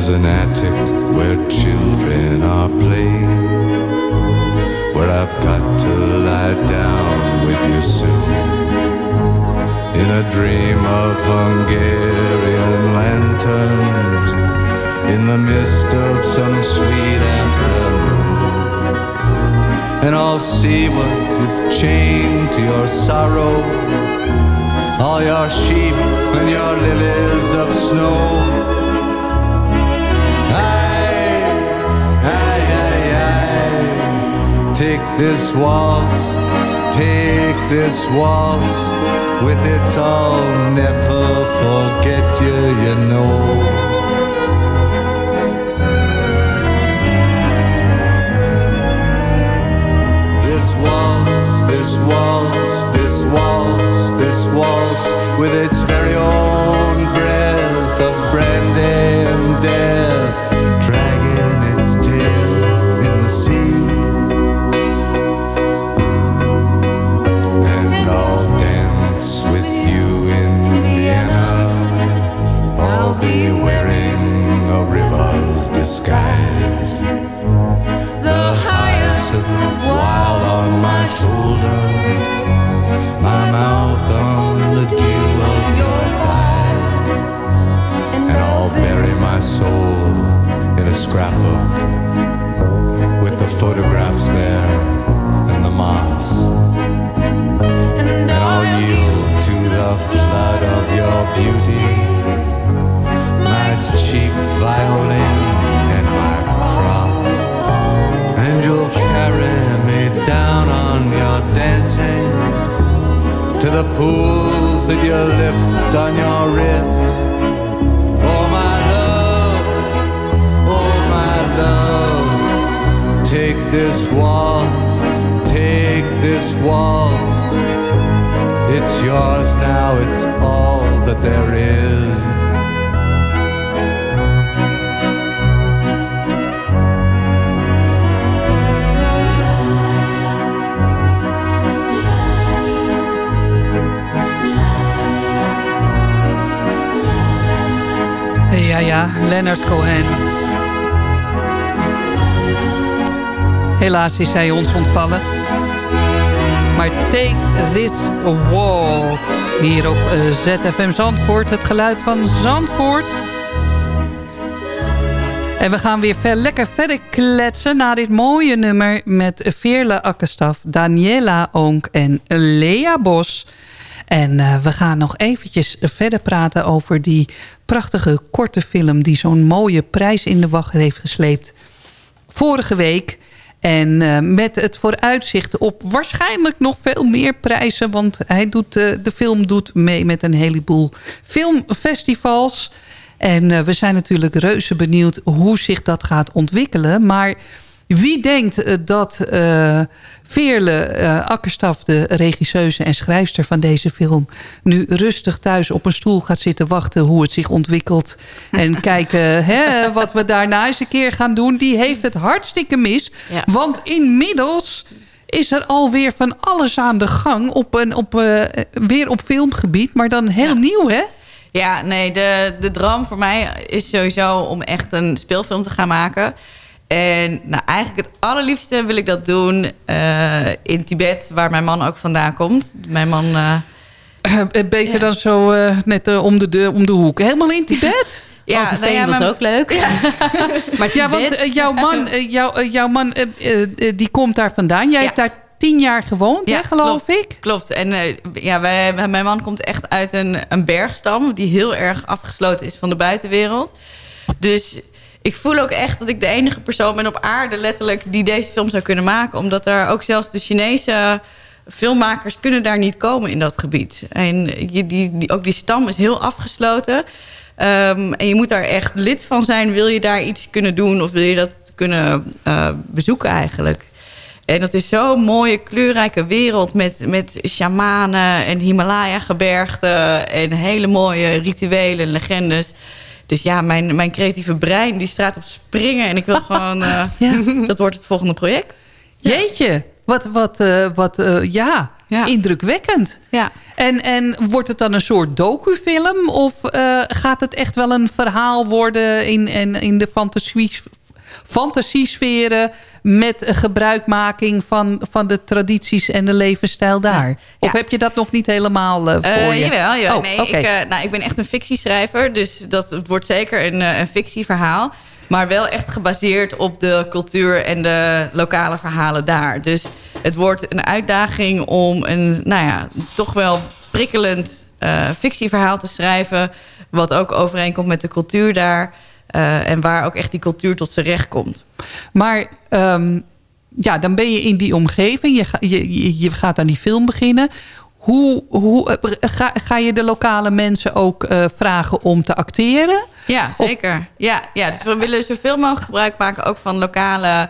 There's an attic where children are playing, where I've got to lie down with you soon. In a dream of Hungarian lanterns, in the mist of some sweet afternoon and I'll see what you've chained to your sorrow. All your sheep and your lilies of snow. Take this waltz, take this waltz. With its I'll never forget you, you know. This waltz, this waltz, this waltz, this waltz with its very own soul in a scrapbook with the photographs there and the moths, and I'll yield to the flood of your beauty, my cheap violin and my cross. And you'll carry me down on your dancing to the pools that you lift on your wrist. This waltz, take this waltz. It's yours now, it's all that there is. Ja, Leonard Cohen. Helaas is hij ons ontvallen. Maar Take This Waltz. Hier op eh, ZFM Zandvoort. Het geluid van Zandvoort. En we gaan weer ver, lekker verder kletsen... na dit mooie nummer met Veerle Akkerstaf, Daniela Onk en Lea Bos... En eh, we gaan nog eventjes verder praten over die prachtige korte film... die zo'n mooie prijs in de wacht heeft gesleept vorige week. En eh, met het vooruitzicht op waarschijnlijk nog veel meer prijzen... want hij doet, eh, de film doet mee met een heleboel filmfestivals... En eh, we zijn natuurlijk reuze benieuwd hoe zich dat gaat ontwikkelen. Maar wie denkt eh, dat eh, Veerle eh, Akkerstaf, de regisseuse en schrijfster van deze film... nu rustig thuis op een stoel gaat zitten wachten hoe het zich ontwikkelt... en kijken hè, wat we daarna eens een keer gaan doen... die heeft het hartstikke mis. Want inmiddels is er alweer van alles aan de gang. Op een, op, weer op filmgebied, maar dan heel nieuw, hè? Ja, nee, de, de droom voor mij is sowieso om echt een speelfilm te gaan maken. En nou, eigenlijk het allerliefste wil ik dat doen eh, in Tibet, waar mijn man ook vandaan komt. Mijn man... eh, Eh, Beter dan zo eh, net om, de, de, om de hoek. Helemaal in Tibet? Ja, Overveen nou ja, was ook leuk. maar Ja, want jouw man, eh, jouw, jouw man die komt daar vandaan. Jij hebt daar tien jaar gewoond, hè, geloof klopt, ik? Klopt. En eh, ja, wij, mijn man komt echt uit een, een bergstam... die heel erg afgesloten is van de buitenwereld. Dus ik voel ook echt dat ik de enige persoon ben op aarde... letterlijk die deze film zou kunnen maken. Omdat er ook zelfs de Chinese filmmakers... kunnen daar niet komen in dat gebied. En je, die, die, ook die stam is heel afgesloten... Ehm, en je moet daar echt lid van zijn. Wil je daar iets kunnen doen of wil je dat kunnen eh, bezoeken eigenlijk? En dat is zo'n mooie, kleurrijke wereld met, met shamanen en Himalaya-gebergten... en hele mooie rituelen en legendes. Dus ja, mijn, mijn creatieve brein die straat op springen... en ik wil gewoon... eh, Dat wordt het volgende project. Jeetje, wat, wat, eh, wat eh, ja, indrukwekkend. Ja. En, en wordt het dan een soort docufilm? Of gaat het echt wel een verhaal worden in, in, in de fantasie, fantasiesferen... met gebruikmaking van, van de tradities en de levensstijl daar? Of heb je dat nog niet helemaal eh, voor Eh, je? jawel, jawel. Oh, nee, ik, eh, nou, ik ben echt een fictieschrijver. Dus dat wordt zeker een, een fictieverhaal. Maar wel echt gebaseerd op de cultuur en de lokale verhalen daar. Dus het wordt een uitdaging om een, nou ja, toch wel prikkelend fictieverhaal te schrijven. Wat ook overeenkomt met de cultuur daar. Eh, en waar ook echt die cultuur tot zijn recht komt. Maar ehm, ja, dan ben je in die omgeving. Je, ga- je, je- gaat aan die film beginnen. Hoe, hoe, eh, ga, ga je de lokale mensen ook eh, vragen om te acteren? Ja, zeker. Ja, ja, dus we willen zoveel mogelijk gebruik maken ook van lokale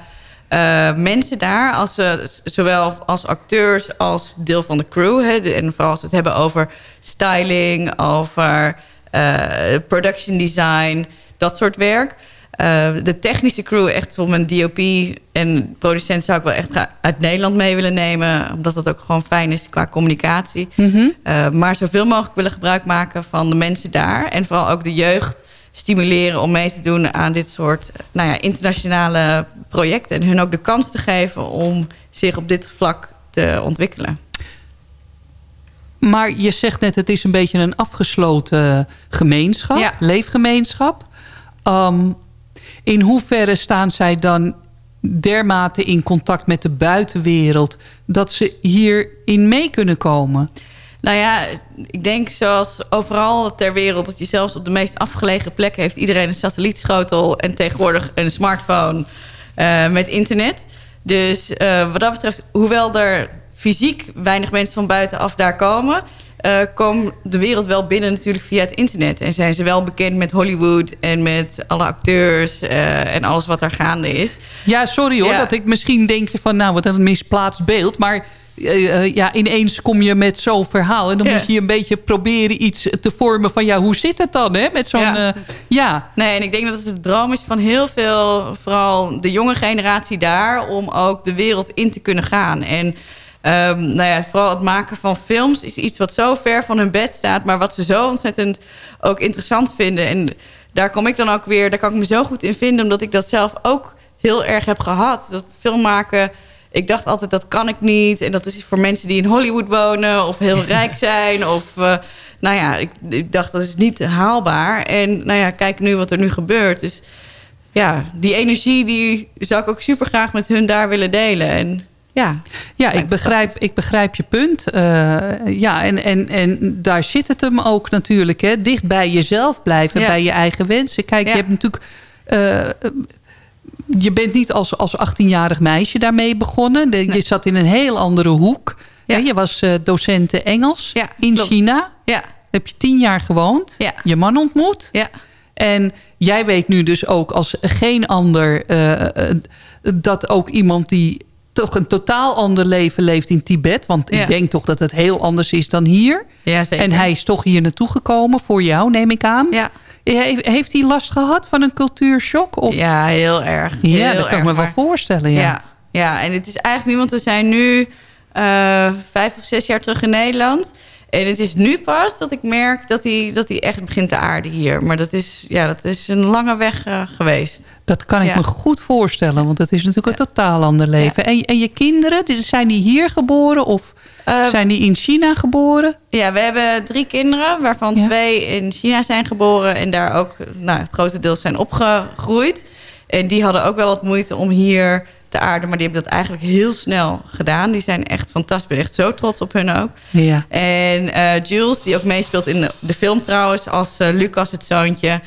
mensen daar. Als, zowel als acteurs als deel van de crew. Hè, en vooral als we het hebben over styling, over production design, dat soort werk. Eh, de technische crew, echt voor mijn DOP en producent zou ik wel echt uit Nederland mee willen nemen. Omdat dat ook gewoon fijn is qua communicatie. Eh, maar zoveel mogelijk willen gebruik maken van de mensen daar. En vooral ook de jeugd stimuleren om mee te doen aan dit soort nou ja, internationale projecten. En hun ook de kans te geven om zich op dit vlak te ontwikkelen. Maar je zegt net, het is een beetje een afgesloten gemeenschap, Ja. leefgemeenschap. Ehm, in hoeverre staan zij dan dermate in contact met de buitenwereld... dat ze hierin mee kunnen komen? Nou ja, ik denk zoals overal ter wereld... dat je zelfs op de meest afgelegen plekken... heeft iedereen een satellietschotel en tegenwoordig een smartphone eh, met internet. Dus eh, wat dat betreft, hoewel er fysiek weinig mensen van buitenaf daar komen... eh komt de wereld wel binnen natuurlijk via het internet. En zijn ze wel bekend met Hollywood en met alle acteurs... eh, en alles wat daar gaande is. Ja, sorry hoor, Ja. dat ik misschien denk je van... nou, wat een misplaatst beeld, maar... eh, ja, ineens kom je met zo'n verhaal. En dan Ja. moet je een beetje proberen iets te vormen van... ja, hoe zit het dan, hè? Met zo'n... Ja. Nee, en ik denk dat het de droom is van heel veel, vooral de jonge generatie daar, om ook de wereld in te kunnen gaan. En ehm, nou ja, vooral het maken van films is iets wat zo ver van hun bed staat, maar wat ze zo ontzettend ook interessant vinden. En daar kom ik dan ook weer, daar kan ik me zo goed in vinden, omdat ik dat zelf ook heel erg heb gehad. Dat film maken. Ik dacht altijd, dat kan ik niet. En dat is voor mensen die in Hollywood wonen of heel rijk zijn. Of, eh, nou ja, ik, ik dacht, dat is niet haalbaar. En nou ja, kijk nu wat er nu gebeurt. Dus ja, die energie die zou ik ook super graag met hun daar willen delen. En ja, Ja, ik begrijp, ik begrijp je punt. Eh, ja, en, en, en daar zit het hem ook natuurlijk. Hè? Dicht bij jezelf blijven, Ja. bij je eigen wensen. Kijk, Ja. je hebt natuurlijk... eh, je bent niet als, als 18-jarig meisje daarmee begonnen. Je zat in een heel andere hoek. Hè? Je was docent Engels in klopt. China. Ja. Heb je tien jaar gewoond. Je man ontmoet. Ja. En jij weet nu dus ook als geen ander... dat ook iemand die toch een totaal ander leven leeft in Tibet. Want Ja. ik denk toch dat het heel anders is dan hier. Ja, zeker. En hij is toch hier naartoe gekomen voor jou, neem ik aan. Ja. Heeft, heeft hij last gehad van een cultuurshock? Of? Ja, heel erg. Ja, dat kan ik me wel voorstellen. Ja. Ja. ja, en het is eigenlijk nu, want we zijn nu eh, vijf of zes jaar terug in Nederland. En het is nu pas dat ik merk dat hij, dat hij echt begint te aarden hier. Maar dat is, ja, dat is een lange weg eh, geweest. Dat kan ik Ja. me goed voorstellen, want het is natuurlijk een totaal ander leven. En, en je kinderen, zijn die hier geboren of zijn die in China geboren? Ja, we hebben drie kinderen, waarvan twee in China zijn geboren en daar ook nou, het grote deel zijn opgegroeid. En die hadden ook wel wat moeite om hier te aarden, maar die hebben dat eigenlijk heel snel gedaan. Die zijn echt fantastisch, ik ben echt zo trots op hun ook. Ja. En eh, Jules, die ook meespeelt in de, de film trouwens, als eh, Lucas het zoontje,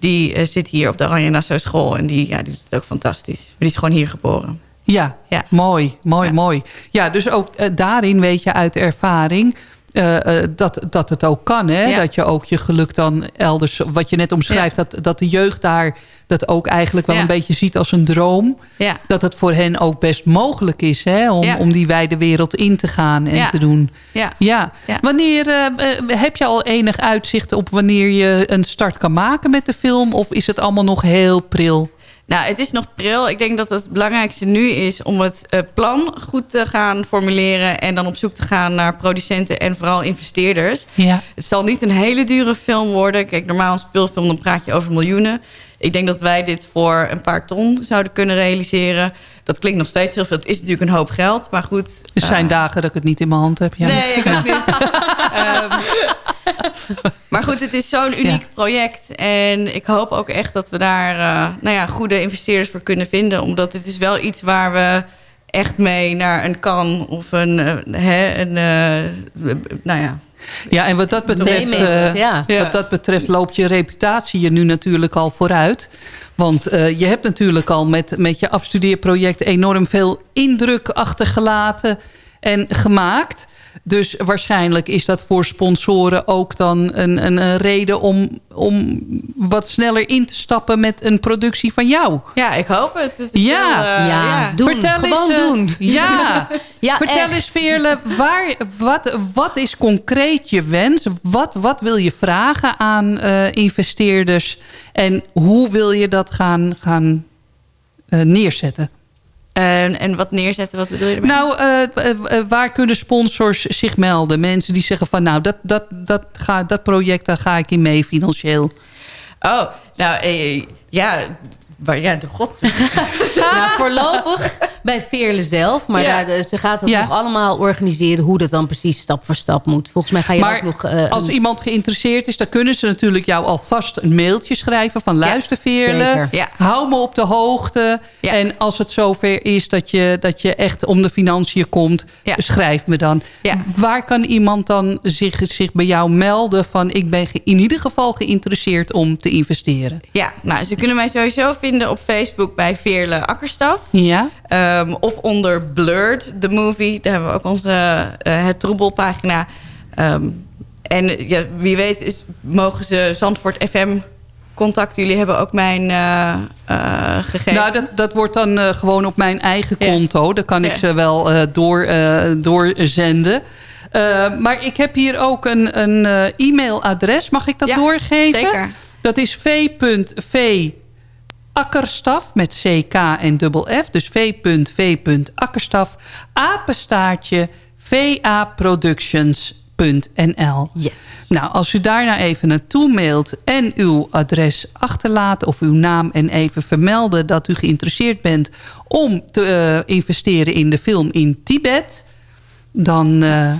die eh, zit hier op de Oranje Nassau school en die, ja, die doet het ook fantastisch. Maar die is gewoon hier geboren. Ja, mooi, mooi, mooi. Ja, dus ook eh, daarin weet je uit ervaring... eh, eh, dat, dat het ook kan, hè? Ja. Dat je ook je geluk dan elders... Wat je net omschrijft, dat, dat de jeugd daar dat ook eigenlijk wel Ja. een beetje ziet als een droom. Dat het voor hen ook best mogelijk is, hè? Om, om die wijde wereld in te gaan en te doen. Ja. Ja. Wanneer eh, heb je al enig uitzicht op wanneer je een start kan maken met de film? Of is het allemaal nog heel pril? Nou, het is nog pril. Ik denk dat het belangrijkste nu is om het eh, plan goed te gaan formuleren... en dan op zoek te gaan naar producenten en vooral investeerders. Ja. Het zal niet een hele dure film worden. Kijk, normaal een speelfilm, dan praat je over miljoenen. Ik denk dat wij dit voor een paar ton zouden kunnen realiseren. Dat klinkt nog steeds heel veel. Het is natuurlijk een hoop geld, maar goed. Er zijn eh, dagen dat ik het niet in mijn hand heb. Ja. Nee, ik ook niet. Ehm, maar goed, het is zo'n uniek project. En ik hoop ook echt dat we daar eh, nou ja, goede investeerders voor kunnen vinden. Omdat het is wel iets waar we echt mee naar een kan of een... eh, hè, een eh, nou ja... Ja, en wat dat betreft, ja. wat dat betreft loopt je reputatie je nu natuurlijk al vooruit. Want eh, je hebt natuurlijk al met, met je afstudeerproject enorm veel indruk achtergelaten en gemaakt. Dus waarschijnlijk is dat voor sponsoren ook dan een, een, een reden om, om wat sneller in te stappen met een productie van jou. Ja, ik hoop het. Ja, heel, eh, Ja, doen. Vertel Gewoon eens, eh, doen. Ja, Ja, vertel echt. eens Veerle, waar, wat, wat is concreet je wens? Wat, wat wil je vragen aan eh, investeerders? En hoe wil je dat gaan, gaan eh, neerzetten? En, en wat neerzetten, wat bedoel je ermee? Nou, eh, eh, eh, waar kunnen sponsors zich melden? Mensen die zeggen van nou, dat, dat, dat, ga, dat project, daar ga ik in mee financieel. Oh, nou eh, ja, maar ja, de god. Nou, voorlopig bij Veerle zelf. Maar Ja. daar, ze gaat dat Ja. nog allemaal organiseren... hoe dat dan precies stap voor stap moet. Volgens mij ga je Maar ook nog... eh, als een- iemand geïnteresseerd is, dan kunnen ze natuurlijk jou alvast een mailtje schrijven van luister Veerle. Ja. hou me op de hoogte. Ja. En als het zover is dat je, dat je echt om de financiën komt, Ja. schrijf me dan. Ja. Waar kan iemand dan zich, zich bij jou melden van ik ben in ieder geval geïnteresseerd om te investeren? Ja, nou, ze kunnen mij sowieso vinden op Facebook bij Veerle Akkerstaf. Ja? Ehm, of onder Blurred, the movie. Daar hebben we ook onze eh, Het Troebelpagina. Ehm, en ja, wie weet is, mogen ze Zandvoort FM contacten. Jullie hebben ook mijn eh gegevens. Nou, dat, dat wordt dan gewoon op mijn eigen konto. Dan kan ik ze wel door, doorzenden. Maar ik heb hier ook een, een e-mailadres. Mag ik dat Ja, doorgeven? zeker. Dat is v.v akkerstaf met ck en dubbel f. Dus v.v.akkerstaf apenstaartje vaproductions.nl. Yes. Nou, als u daar nou even naartoe mailt en uw adres achterlaat... of uw naam en even vermelden dat u geïnteresseerd bent... om te eh, investeren in de film in Tibet... dan, eh,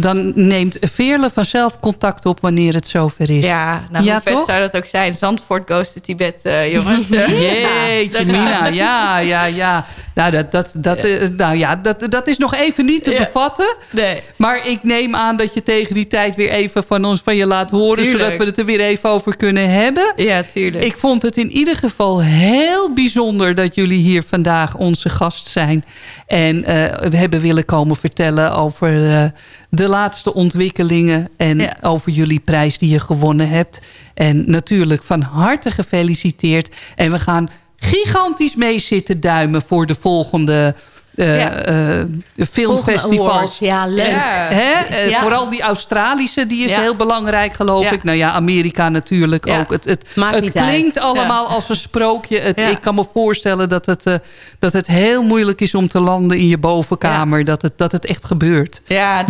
dan neemt Veerle vanzelf contact op wanneer het zover is. Ja, nou, Ja, hoe vet toch? zou dat ook zijn? Zandvoort goes to Tibet, eh, jongens. Jeetje, Mina. Ja, ja, ja. Nou, dat, dat, dat, eh, nou ja, dat, dat is nog even niet te Ja. bevatten. Nee. Maar ik neem aan dat je tegen die tijd weer even van ons van je laat horen... Tuurlijk. zodat we het er weer even over kunnen hebben. Ja, tuurlijk. Ik vond het in ieder geval heel bijzonder dat jullie hier vandaag onze gast zijn. En eh, we hebben willen komen vertellen over de laatste ontwikkelingen. En Ja. over jullie prijs die je gewonnen hebt. En natuurlijk van harte gefeliciteerd. En we gaan gigantisch mee zitten duimen voor de volgende Ja. eh, filmfestivals. Ja, leuk. En, hè, eh. Vooral die Australische, die is heel belangrijk, geloof ik. Nou ja, Amerika natuurlijk ook. Het, het, het klinkt uit. allemaal als een sprookje. Het, Ik kan me voorstellen dat het, eh, dat het heel moeilijk is om te landen in je bovenkamer. Dat, het, dat het echt gebeurt. Ja.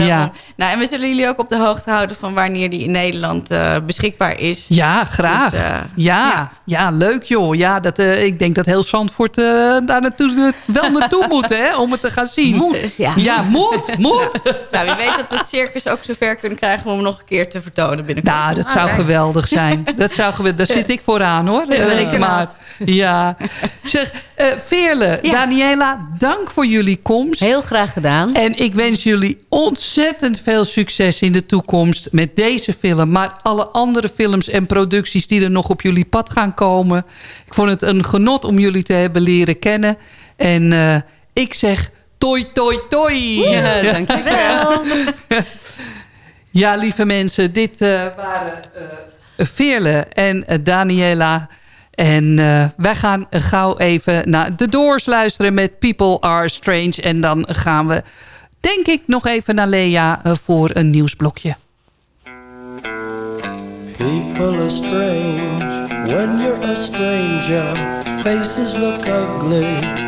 Nou, en we zullen jullie ook op de hoogte houden van wanneer die in Nederland eh, beschikbaar is. Ja, graag. Dus, eh, ja, ja. leuk joh. Ja, dat, eh, ik denk dat heel Zandvoort eh, daar naartoe, eh, wel naartoe moet hè, om het te gaan zien. Moet, ja. Ja, moet, moet. Nou, wie weet dat we het circus ook zover kunnen krijgen om hem nog een keer te vertonen binnenkort. Nou, dat zou geweldig zijn. Dat zou geweldig. Daar zit ik vooraan hoor. Ja, Eh, ik ernaast. ja. Zeg, eh Veerle, Daniela, dank voor jullie komst. Heel graag gedaan. En ik wens jullie ontzettend veel succes in de toekomst met deze film. Maar alle andere films en producties die er nog op jullie pad gaan komen. Ik vond het een genot om jullie te hebben leren kennen. En eh, ik zeg toi toi toi. Ja, dankjewel. Ja, lieve mensen, dit eh, waren eh Veerle en eh, Daniela. En eh, wij gaan gauw even naar The Doors luisteren met People Are Strange. En dan gaan we, denk ik, nog even naar Lea voor een nieuwsblokje. People are strange when you're a stranger. Faces look ugly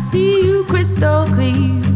See you crystal clear.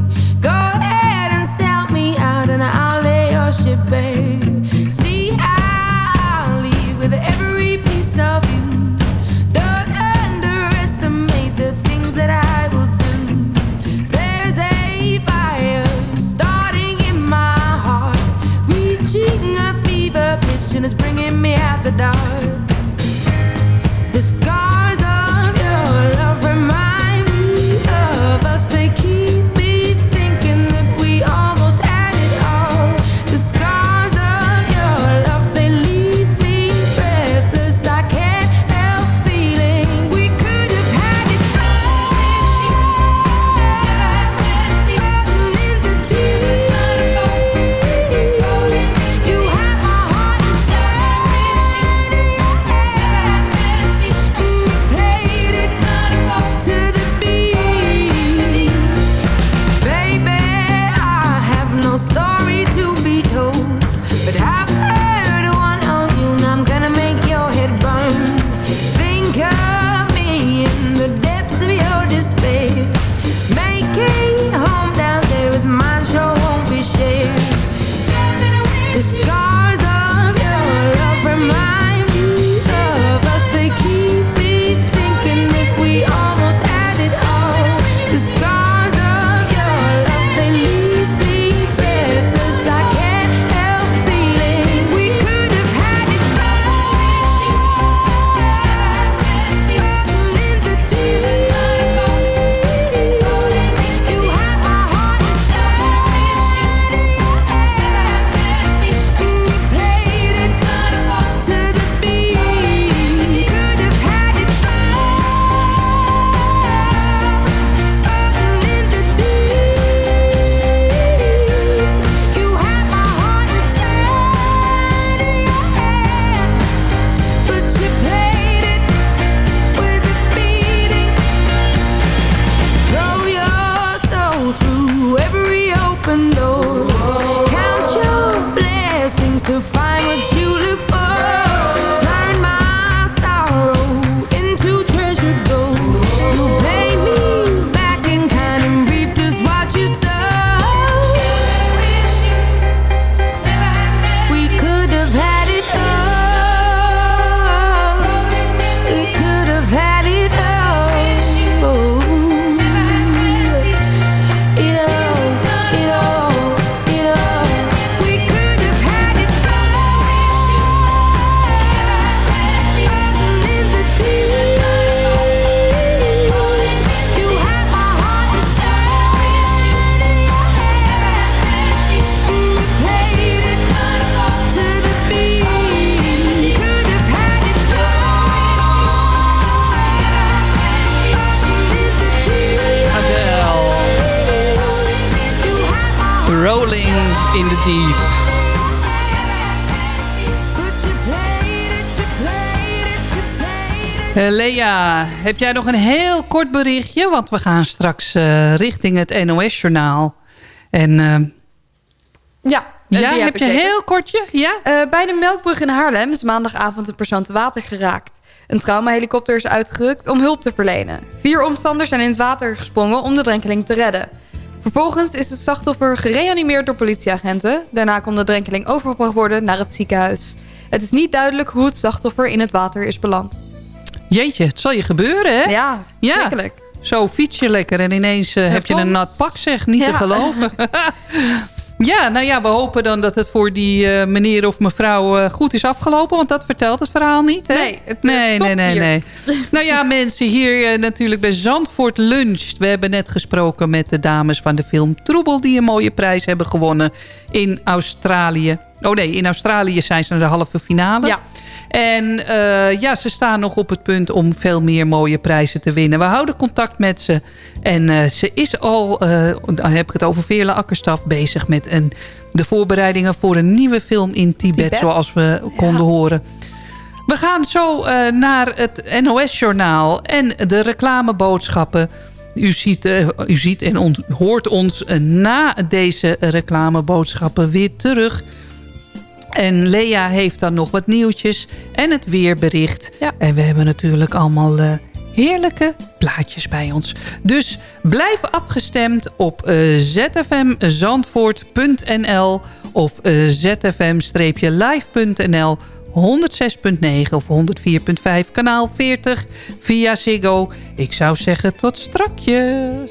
Heb jij nog een heel kort berichtje? Want we gaan straks eh, richting het NOS-journaal. En eh, Ja, ja, heb je heel kortje? Ja? Eh, bij de Melkbrug in Haarlem is maandagavond een persoon te water geraakt. Een traumahelikopter is uitgerukt om hulp te verlenen. Vier omstanders zijn in het water gesprongen om de drenkeling te redden. Vervolgens is het slachtoffer gereanimeerd door politieagenten. Daarna kon de drenkeling overgebracht worden naar het ziekenhuis. Het is niet duidelijk hoe het slachtoffer in het water is beland. Jeetje, het zal je gebeuren, hè? Ja, ja. schrikkelijk. Zo fiets je lekker en ineens eh, heb je een nat pak, zeg. Niet te geloven. ja, nou ja, we hopen dan dat het voor die eh, meneer of mevrouw eh, goed is afgelopen. Want dat vertelt het verhaal niet, hè? Nee, het, nee, nee, nee, nee. nou ja, mensen, hier natuurlijk bij Zandvoort Lunch. We hebben net gesproken met de dames van de film Troebel... die een mooie prijs hebben gewonnen in Australië. Oh nee, in Australië zijn ze naar de halve finale. Ja. En eh, ja, ze staan nog op het punt om veel meer mooie prijzen te winnen. We houden contact met ze. En eh, ze is al, eh, dan heb ik het over Veerle Akkerstaf... bezig met een, de voorbereidingen voor een nieuwe film in Tibet... Tibet. zoals we konden horen. We gaan zo naar het NOS-journaal en de reclameboodschappen. U ziet, u ziet en hoort ons na deze reclameboodschappen weer terug... En Lea heeft dan nog wat nieuwtjes en het weerbericht. En we hebben natuurlijk allemaal eh, heerlijke plaatjes bij ons. Dus blijf afgestemd op eh, zfmzandvoort.nl of eh, zfm-live.nl 106.9 of 104.5 kanaal 40 via Ziggo. Ik zou zeggen tot strakjes.